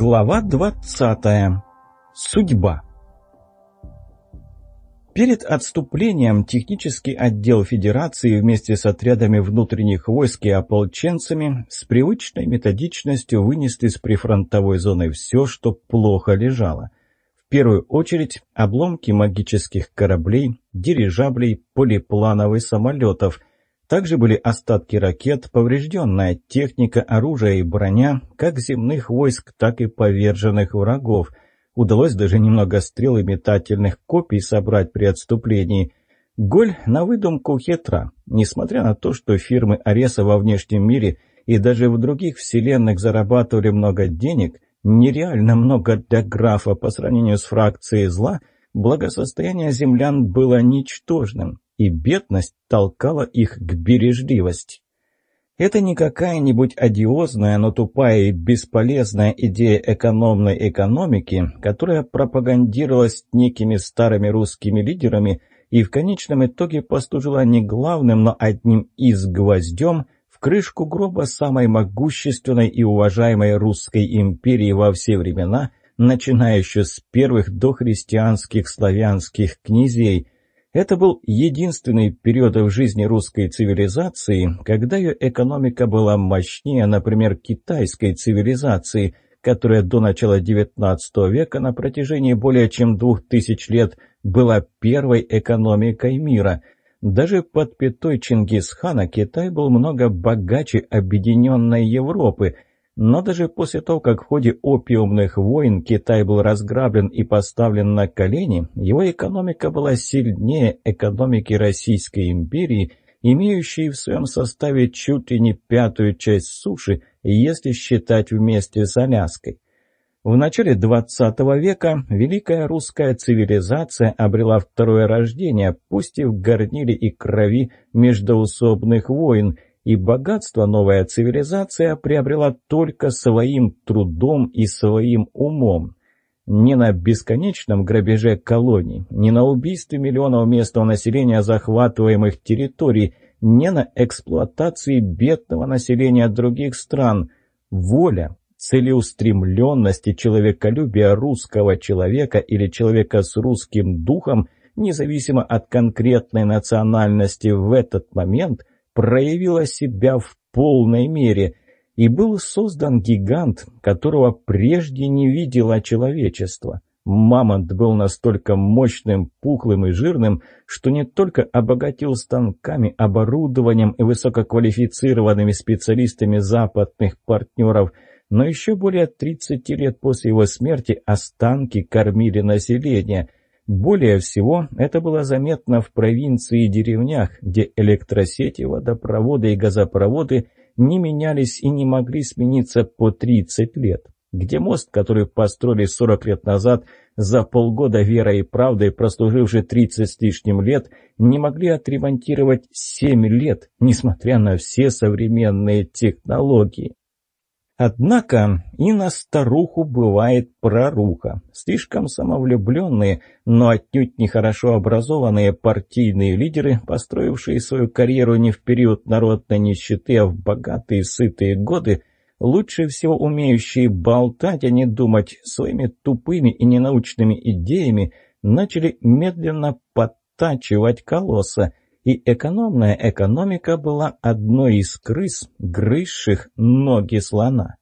Глава 20. Судьба. Перед отступлением технический отдел Федерации вместе с отрядами внутренних войск и ополченцами с привычной методичностью вынесли с прифронтовой зоны все, что плохо лежало. В первую очередь обломки магических кораблей, дирижаблей, полиплановых самолетов – также были остатки ракет, поврежденная техника, оружие и броня, как земных войск, так и поверженных врагов. Удалось даже немного стрел и метательных копий собрать при отступлении. Голь на выдумку хитра. Несмотря на то, что фирмы Ареса во внешнем мире и даже в других вселенных зарабатывали много денег, нереально много для графа по сравнению с фракцией зла, благосостояние землян было ничтожным и бедность толкала их к бережливости. Это не какая-нибудь одиозная, но тупая и бесполезная идея экономной экономики, которая пропагандировалась некими старыми русскими лидерами и в конечном итоге послужила не главным, но одним из гвоздем в крышку гроба самой могущественной и уважаемой русской империи во все времена, начиная еще с первых дохристианских славянских князей – это был единственный период в жизни русской цивилизации, когда ее экономика была мощнее, например, китайской цивилизации, которая до начала XIX века на протяжении более чем двух тысяч лет была первой экономикой мира. Даже под пятой Чингисхана Китай был много богаче объединенной Европы – но даже после того, как в ходе опиумных войн Китай был разграблен и поставлен на колени, его экономика была сильнее экономики Российской империи, имеющей в своем составе чуть ли не пятую часть суши, если считать вместе с Аляской. В начале XX века великая русская цивилизация обрела второе рождение, пусть и в горниле и крови междоусобных войн – и богатство новая цивилизация приобрела только своим трудом и своим умом. Не на бесконечном грабеже колоний, не на убийстве миллионов местного населения захватываемых территорий, не на эксплуатации бедного населения других стран. Воля, целеустремленность и человеколюбие русского человека или человека с русским духом, независимо от конкретной национальности в этот момент – проявила себя в полной мере, и был создан гигант, которого прежде не видело человечество. Мамонт был настолько мощным, пухлым и жирным, что не только обогатил станками, оборудованием и высококвалифицированными специалистами западных партнеров, но еще более 30 лет после его смерти останки кормили население – более всего это было заметно в провинции и деревнях, где электросети, водопроводы и газопроводы не менялись и не могли смениться по 30 лет, где мост, который построили 40 лет назад, за полгода верой и правдой, прослуживший 30 с лишним лет, не могли отремонтировать 7 лет, несмотря на все современные технологии. Однако и на старуху бывает проруха. Слишком самовлюбленные, но отнюдь нехорошо образованные партийные лидеры, построившие свою карьеру не в период народной нищеты, а в богатые сытые годы, лучше всего умеющие болтать, а не думать своими тупыми и ненаучными идеями, начали медленно подтачивать колосса – и экономная экономика была одной из крыс, грызших ноги слона.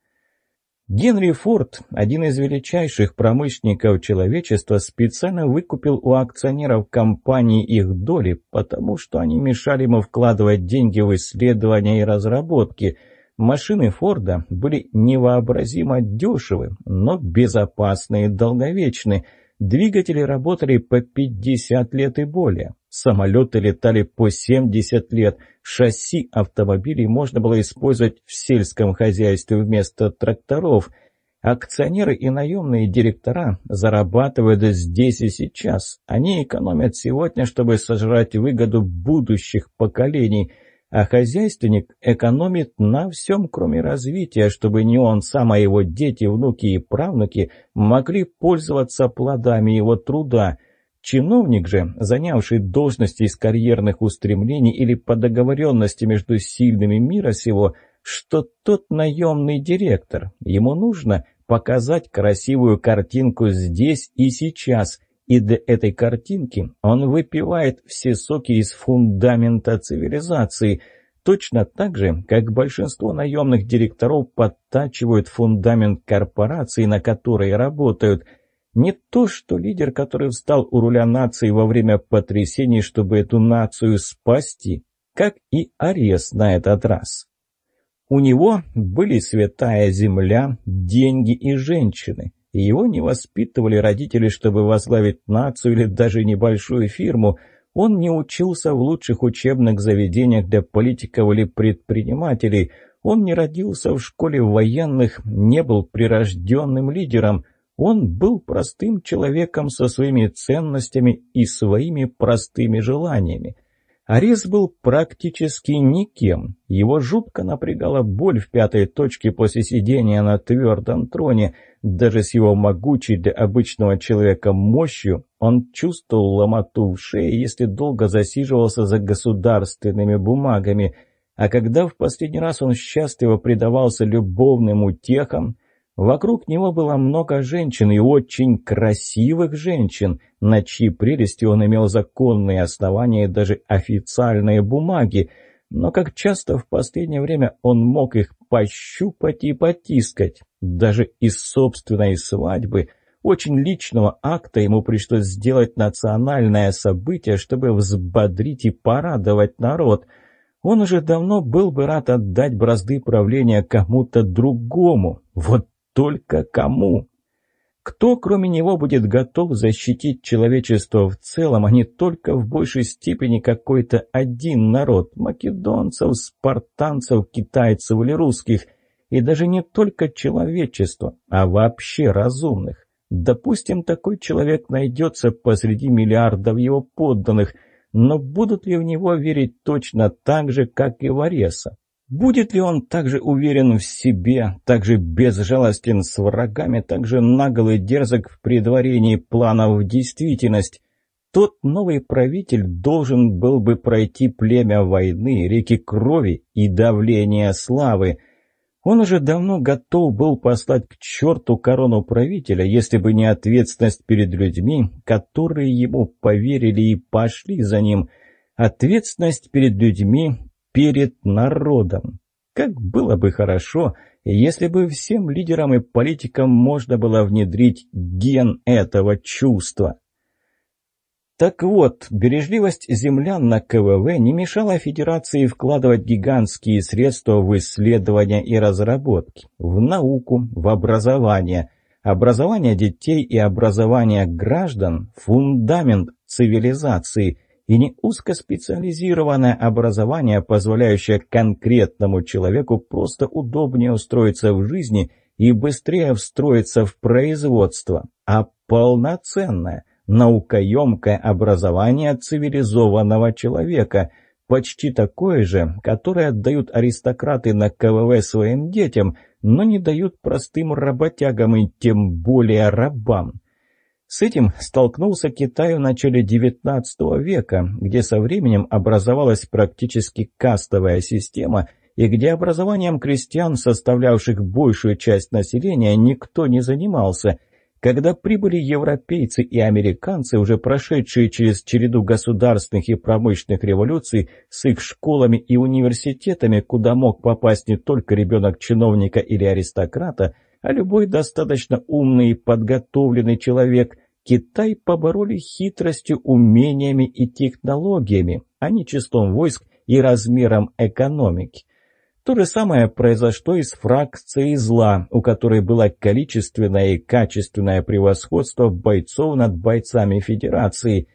Генри Форд, один из величайших промышленников человечества, специально выкупил у акционеров компании их доли, потому что они мешали ему вкладывать деньги в исследования и разработки. Машины Форда были невообразимо дешевы, но безопасны и долговечны – Двигатели работали по 50 лет и более. Самолеты летали по 70 лет. Шасси автомобилей можно было использовать в сельском хозяйстве вместо тракторов. Акционеры и наемные директора зарабатывают здесь и сейчас. Они экономят сегодня, чтобы сожрать выгоду будущих поколений – а хозяйственник экономит на всем, кроме развития, чтобы не он сам, а его дети, внуки и правнуки могли пользоваться плодами его труда. Чиновник же, занявший должности из карьерных устремлений или по договоренности между сильными мира сего, что тот наемный директор, ему нужно показать красивую картинку здесь и сейчас, и для этой картинки он выпивает все соки из фундамента цивилизации, точно так же, как большинство наемных директоров подтачивают фундамент корпорации, на которой работают. Не то, что лидер, который встал у руля нации во время потрясений, чтобы эту нацию спасти, как и арест на этот раз. У него были святая земля, деньги и женщины. Его не воспитывали родители, чтобы возглавить нацию или даже небольшую фирму. Он не учился в лучших учебных заведениях для политиков или предпринимателей. Он не родился в школе военных, не был прирожденным лидером. Он был простым человеком со своими ценностями и своими простыми желаниями. Арес был практически никем. Его жутко напрягала боль в пятой точке после сидения на твердом троне. Даже с его могучей для обычного человека мощью он чувствовал ломоту в шее, если долго засиживался за государственными бумагами. А когда в последний раз он счастливо предавался любовным утехам, Вокруг него было много женщин и очень красивых женщин, на чьи прелести он имел законные основания и даже официальные бумаги, но как часто в последнее время он мог их пощупать и потискать. Даже из собственной свадьбы, очень личного акта ему пришлось сделать национальное событие, чтобы взбодрить и порадовать народ – он уже давно был бы рад отдать бразды правления кому-то другому. Вот только кому? Кто, кроме него, будет готов защитить человечество в целом, а не только в большей степени какой-то один народ – македонцев, спартанцев, китайцев или русских, и даже не только человечество, а вообще разумных. Допустим, такой человек найдется посреди миллиардов его подданных, но будут ли в него верить точно так же, как и в Ареса? Будет ли он также уверен в себе, также безжалостен с врагами, также нагл дерзок в предварении планов в действительность? Тот новый правитель должен был бы пройти племя войны, реки крови и давления славы. Он уже давно готов был послать к черту корону правителя, если бы не ответственность перед людьми, которые ему поверили и пошли за ним. Ответственность перед людьми, перед народом. Как было бы хорошо, если бы всем лидерам и политикам можно было внедрить ген этого чувства. Так вот, бережливость землян на КВВ не мешала Федерации вкладывать гигантские средства в исследования и разработки, в науку, в образование. Образование детей и образование граждан – фундамент цивилизации – и не узкоспециализированное образование, позволяющее конкретному человеку просто удобнее устроиться в жизни и быстрее встроиться в производство, а полноценное, наукоемкое образование цивилизованного человека, почти такое же, которое отдают аристократы на КВВ своим детям, но не дают простым работягам и тем более рабам. С этим столкнулся Китай в начале XIX века, где со временем образовалась практически кастовая система и где образованием крестьян, составлявших большую часть населения, никто не занимался. Когда прибыли европейцы и американцы, уже прошедшие через череду государственных и промышленных революций, с их школами и университетами, куда мог попасть не только ребенок чиновника или аристократа, а любой достаточно умный и подготовленный человек, Китай побороли хитростью, умениями и технологиями, а не числом войск и размером экономики. То же самое произошло и с фракцией зла, у которой было количественное и качественное превосходство бойцов над бойцами Федерации.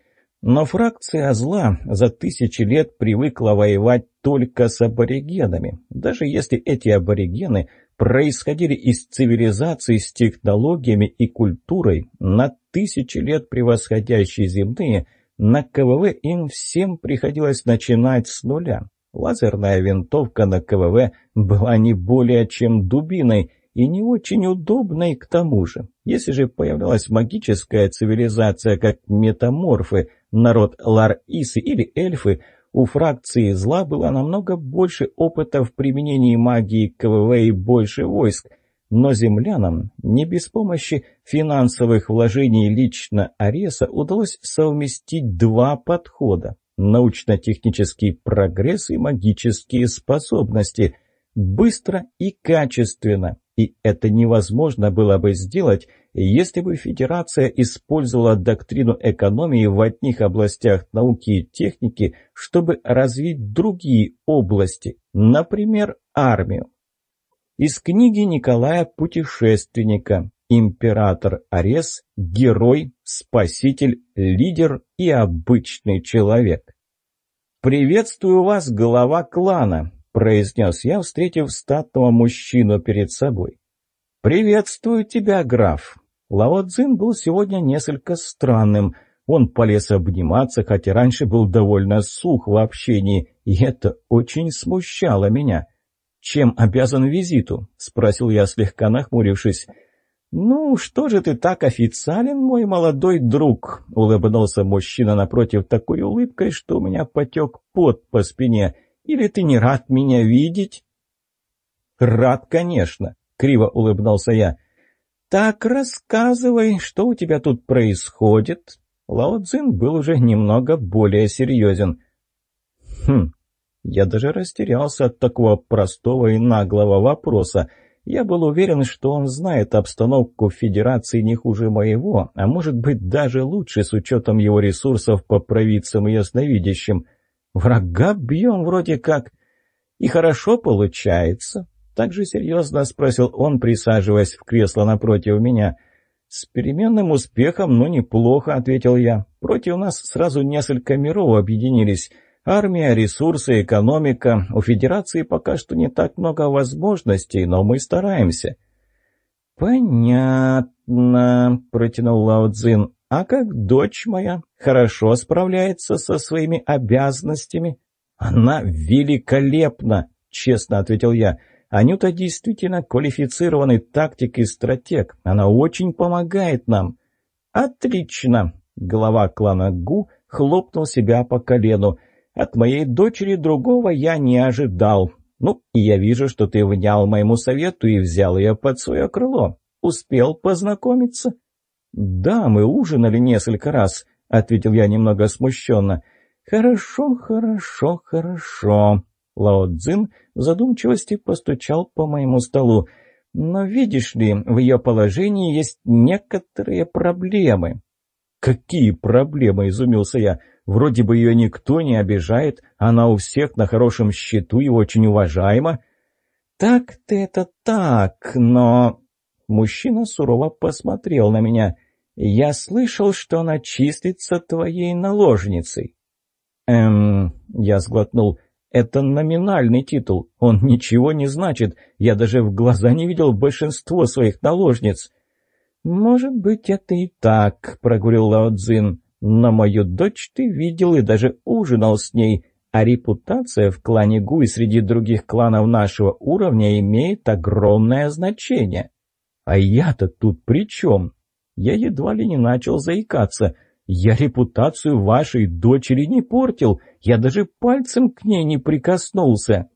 Но фракция зла за тысячи лет привыкла воевать только с аборигенами, даже если эти аборигены происходили из цивилизации с технологиями и культурой, на тысячи лет превосходящие земные, на КВВ им всем приходилось начинать с нуля. Лазерная винтовка на КВВ была не более чем дубиной и не очень удобной к тому же. Если же появлялась магическая цивилизация, как метаморфы, народ Лар-Исы или эльфы – у фракции зла было намного больше опыта в применении магии КВВ и больше войск. Но землянам не без помощи финансовых вложений лично Ареса удалось совместить два подхода – научно-технический прогресс и магические способности – быстро и качественно. И это невозможно было бы сделать, если бы Федерация использовала доктрину экономии в одних областях науки и техники, чтобы развить другие области, например, армию. Из книги Николая Путешественника «Император Арес. Герой, спаситель, лидер и обычный человек». «Приветствую вас, глава клана», — произнес я, встретив статного мужчину перед собой. «Приветствую тебя, граф». Лао Цзин был сегодня несколько странным. Он полез обниматься, хотя раньше был довольно сух в общении, и это очень смущало меня. «Чем обязан визиту?» — спросил я, слегка нахмурившись. «Ну, что же ты так официален, мой молодой друг?» — улыбнулся мужчина напротив такой улыбкой, что у меня потек пот по спине. «Или ты не рад меня видеть?» «Рад, конечно», — криво улыбнулся я. «Так рассказывай, что у тебя тут происходит?» Лао Цзин был уже немного более серьезен. «Хм, я даже растерялся от такого простого и наглого вопроса. Я был уверен, что он знает обстановку в Федерации не хуже моего, а может быть даже лучше с учетом его ресурсов по провидцам и ясновидящим. Врага бьем вроде как. И хорошо получается. Так же серьезно спросил он, присаживаясь в кресло напротив меня. «С переменным успехом, но неплохо», — ответил я. «Против нас сразу несколько миров объединились». Армия, ресурсы, экономика. У Федерации пока что не так много возможностей, но мы стараемся». «Понятно», — протянул Лао Цзин. «А как дочь моя хорошо справляется со своими обязанностями?» «Она великолепна», — честно ответил я. «Анюта действительно квалифицированный тактик и стратег. Она очень помогает нам». «Отлично!» — глава клана Гу хлопнул себя по колену. От моей дочери другого я не ожидал. Ну, и я вижу, что ты внял моему совету и взял ее под свое крыло. Успел познакомиться?» «Да, мы ужинали несколько раз», — ответил я немного смущенно. «Хорошо, хорошо, хорошо». Лао Цзин в задумчивости постучал по моему столу. «Но видишь ли, в ее положении есть некоторые проблемы». «Какие проблемы?» — изумился я. Вроде бы ее никто не обижает, она у всех на хорошем счету и очень уважаема. Так-то это так, но... Мужчина сурово посмотрел на меня. Я слышал, что она числится твоей наложницей. Эм, я сглотнул. Это номинальный титул, он ничего не значит. Я даже в глаза не видел большинство своих наложниц. «Может быть, это и так», — проговорил Лао Цзин. Но мою дочь ты видел и даже ужинал с ней, а репутация в клане Гуй среди других кланов нашего уровня имеет огромное значение. А я-то тут при чем? Я едва ли не начал заикаться. Я репутацию вашей дочери не портил, я даже пальцем к ней не прикоснулся.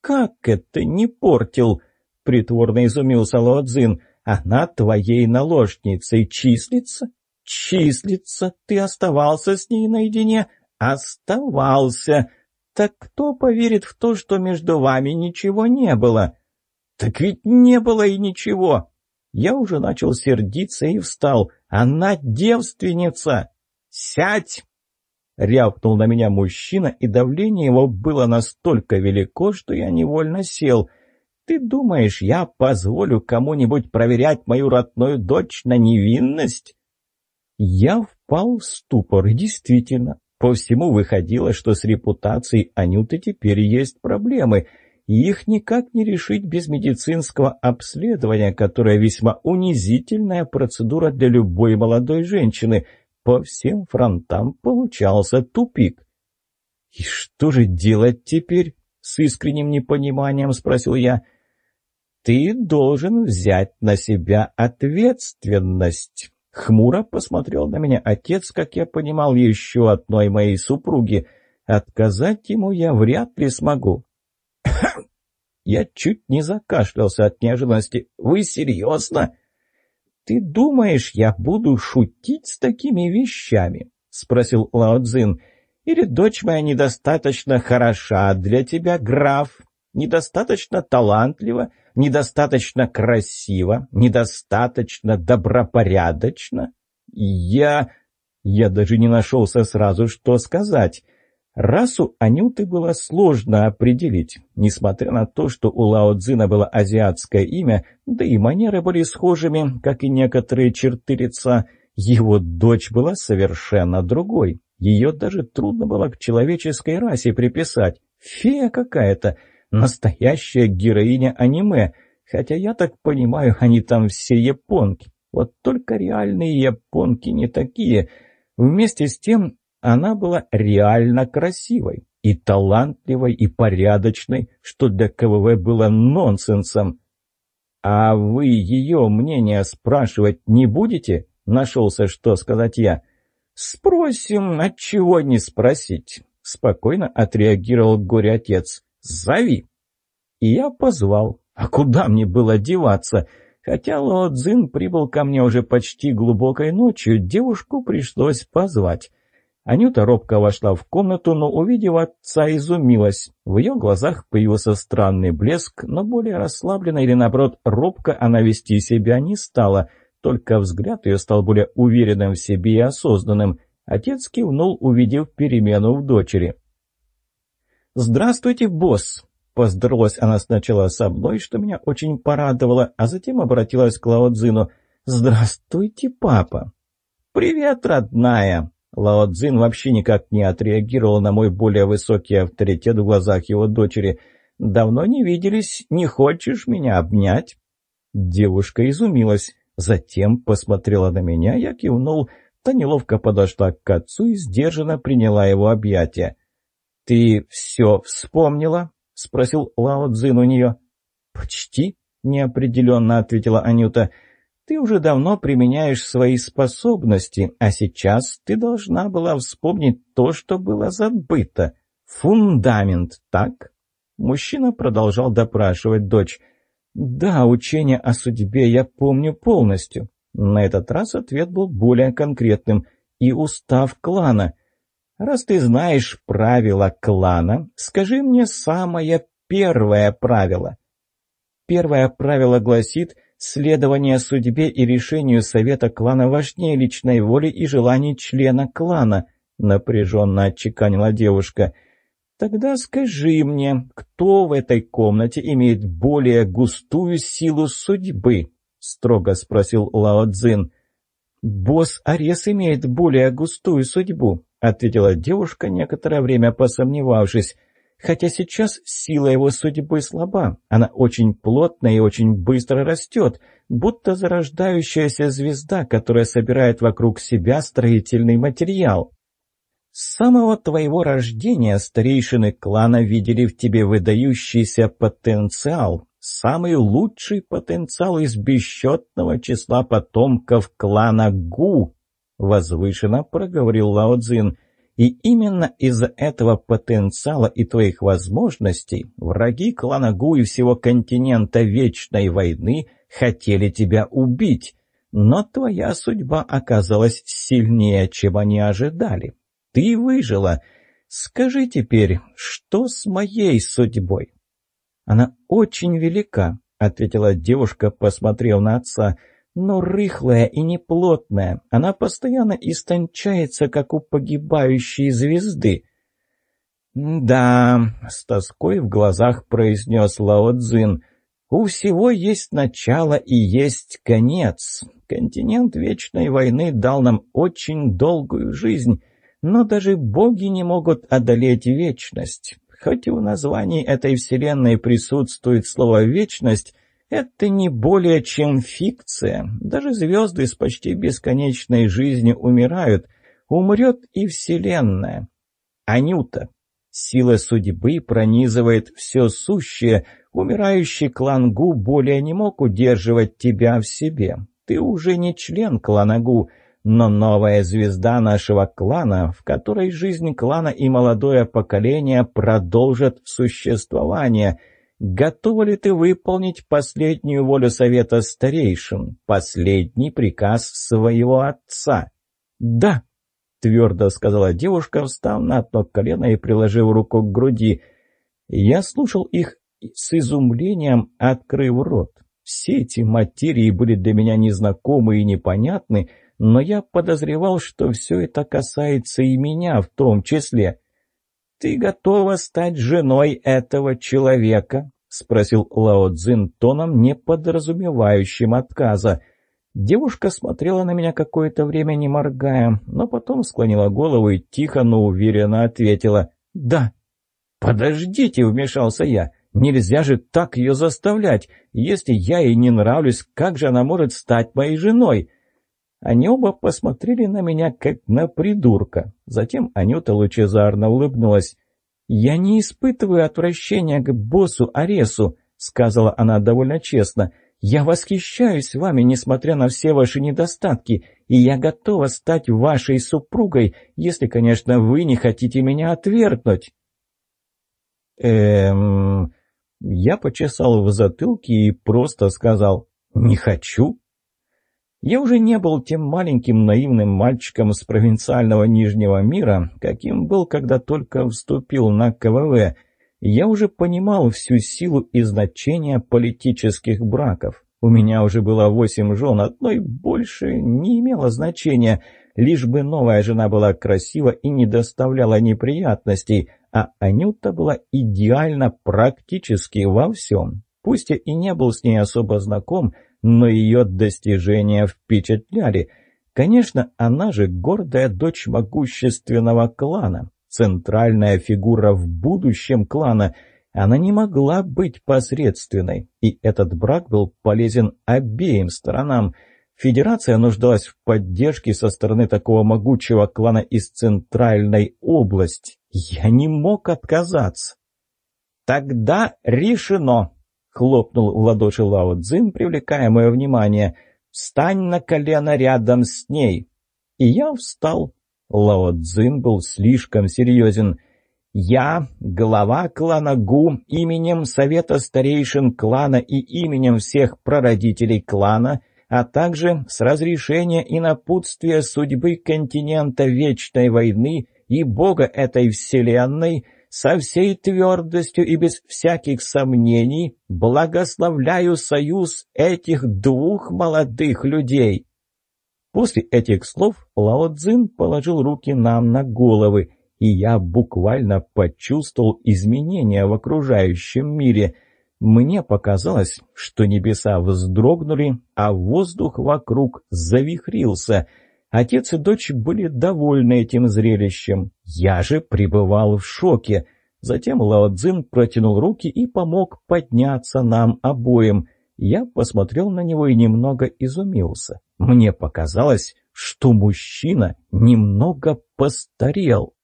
«Как это не портил?» — притворно изумился Лоадзин. «Она твоей наложницей числится?» числится. Ты оставался с ней наедине? Оставался. Так кто поверит в то, что между вами ничего не было? Так ведь не было и ничего. Я уже начал сердиться и встал. Она девственница. Сядь! Рявкнул на меня мужчина, и давление его было настолько велико, что я невольно сел. Ты думаешь, я позволю кому-нибудь проверять мою родную дочь на невинность? Я впал в ступор, и действительно, по всему выходило, что с репутацией Анюты теперь есть проблемы, их никак не решить без медицинского обследования, которое весьма унизительная процедура для любой молодой женщины. По всем фронтам получался тупик. «И что же делать теперь?» — с искренним непониманием спросил я. «Ты должен взять на себя ответственность». Хмуро посмотрел на меня отец, как я понимал, еще одной моей супруги. Отказать ему я вряд ли смогу. Я чуть не закашлялся от неожиданности. «Вы серьезно?» «Ты думаешь, я буду шутить с такими вещами?» — спросил Лао Цзин. «Или дочь моя недостаточно хороша для тебя, граф? Недостаточно талантлива? Недостаточно красива? Недостаточно добропорядочно?» «Я...» Я даже не нашелся сразу, что сказать. Расу Анюты было сложно определить. Несмотря на то, что у Лао Цзина было азиатское имя, да и манеры были схожими, как и некоторые черты лица, его дочь была совершенно другой. Ее даже трудно было к человеческой расе приписать. Фея какая-то, настоящая героиня аниме, хотя я так понимаю, они там все японки. Вот только реальные японки не такие. Вместе с тем она была реально красивой, и талантливой, и порядочной, что для КВВ было нонсенсом. «А вы ее мнение спрашивать не будете?» — нашелся, что сказать я. «Спросим, отчего не спросить?» — спокойно отреагировал горе-отец. «Зови!» И я позвал. А куда мне было деваться? Хотя Лао Цзин прибыл ко мне уже почти глубокой ночью, девушку пришлось позвать. Анюта робко вошла в комнату, но, увидев отца, изумилась. В ее глазах появился странный блеск, но более расслабленно или, наоборот, робко она вести себя не стала. Только взгляд ее стал более уверенным в себе и осознанным. Отец кивнул, увидев перемену в дочери. «Здравствуйте, босс!» Поздоровалась она сначала со мной, что меня очень порадовало, а затем обратилась к Лаодзину. «Здравствуйте, папа!» «Привет, родная!» Лао Цзин вообще никак не отреагировал на мой более высокий авторитет в глазах его дочери. «Давно не виделись, не хочешь меня обнять?» Девушка изумилась, затем посмотрела на меня, я кивнул, та неловко подошла к отцу и сдержанно приняла его объятия. «Ты все вспомнила?» — спросил Лао Цзин у нее. «Почти», — неопределенно ответила Анюта. Ты уже давно применяешь свои способности, а сейчас ты должна была вспомнить то, что было забыто. Фундамент, так?» Мужчина продолжал допрашивать дочь. «Да, учение о судьбе я помню полностью». На этот раз ответ был более конкретным. «И устав клана. Раз ты знаешь правила клана, скажи мне самое первое правило». Первое правило гласит – Следование судьбе и решению совета клана важнее личной воли и желаний члена клана, напряженно отчеканила девушка. Тогда скажи мне, кто в этой комнате имеет более густую силу судьбы? строго спросил Лао Цзин. «Босс Арес имеет более густую судьбу», — ответила девушка, некоторое время посомневавшись. Хотя сейчас сила его судьбы слаба, она очень плотная и очень быстро растет, будто зарождающаяся звезда, которая собирает вокруг себя строительный материал. С самого твоего рождения старейшины клана видели в тебе выдающийся потенциал, самый лучший потенциал из бесчетного числа потомков клана Гу, возвышенно проговорил Лао Цзин. И именно из-за этого потенциала и твоих возможностей враги клана Гу и всего континента Вечной войны хотели тебя убить. Но твоя судьба оказалась сильнее, чем они ожидали. Ты выжила. Скажи теперь, что с моей судьбой? Она очень велика, — ответила девушка, посмотрев на отца но рыхлая и неплотная. Она постоянно истончается, как у погибающей звезды. «Да», — с тоской в глазах произнес Лао Цзин, — «у всего есть начало и есть конец. Континент Вечной войны дал нам очень долгую жизнь, но даже боги не могут одолеть вечность. Хоть и в названии этой вселенной присутствует слово «вечность», это не более чем фикция. Даже звезды с почти бесконечной жизнью умирают. Умрет и Вселенная. Анюта. Сила судьбы пронизывает все сущее. Умирающий клан Гу более не мог удерживать тебя в себе. Ты уже не член клана Гу, но новая звезда нашего клана, в которой жизнь клана и молодое поколение продолжат существование — готова ли ты выполнить последнюю волю совета старейшин, последний приказ своего отца?» «Да», — твердо сказала девушка, встав на одно колено и приложив руку к груди. Я слушал их с изумлением, открыв рот. Все эти материи были для меня незнакомы и непонятны, но я подозревал, что все это касается и меня в том числе. «Ты готова стать женой этого человека?» — спросил Лао Цзин тоном, не подразумевающим отказа. Девушка смотрела на меня какое-то время, не моргая, но потом склонила голову и тихо, но уверенно ответила «Да». «Подождите», — вмешался я, — «нельзя же так ее заставлять. Если я ей не нравлюсь, как же она может стать моей женой?» Они оба посмотрели на меня, как на придурка. Затем Анюта лучезарно улыбнулась. «Я не испытываю отвращения к боссу Аресу», — сказала она довольно честно. «Я восхищаюсь вами, несмотря на все ваши недостатки, и я готова стать вашей супругой, если, конечно, вы не хотите меня отвергнуть». «Эм...» Я почесал в затылке и просто сказал «не хочу». Я уже не был тем маленьким наивным мальчиком с провинциального Нижнего мира, каким был, когда только вступил на КВВ. Я уже понимал всю силу и значение политических браков. У меня уже было восемь жен, одной больше не имело значения, лишь бы новая жена была красива и не доставляла неприятностей, а Анюта была идеально практически во всем. Пусть я и не был с ней особо знаком, но ее достижения впечатляли. Конечно, она же гордая дочь могущественного клана, центральная фигура в будущем клана. Она не могла быть посредственной, и этот брак был полезен обеим сторонам. Федерация нуждалась в поддержке со стороны такого могучего клана из центральной области. Я не мог отказаться. «Тогда решено!» Хлопнул в ладоши Лао Цзин, привлекая мое внимание. «Встань на колено рядом с ней!» И я встал. Лао Цзин был слишком серьезен. «Я, глава клана Гу, именем Совета Старейшин клана и именем всех прародителей клана, а также с разрешения и напутствия судьбы континента Вечной Войны и Бога этой Вселенной — со всей твердостью и без всяких сомнений благословляю союз этих двух молодых людей». После этих слов Лао Цзин положил руки нам на головы, и я буквально почувствовал изменения в окружающем мире. Мне показалось, что небеса вздрогнули, а воздух вокруг завихрился — Отец и дочь были довольны этим зрелищем. Я же пребывал в шоке. Затем Лао Цзин протянул руки и помог подняться нам обоим. Я посмотрел на него и немного изумился. Мне показалось, что мужчина немного постарел.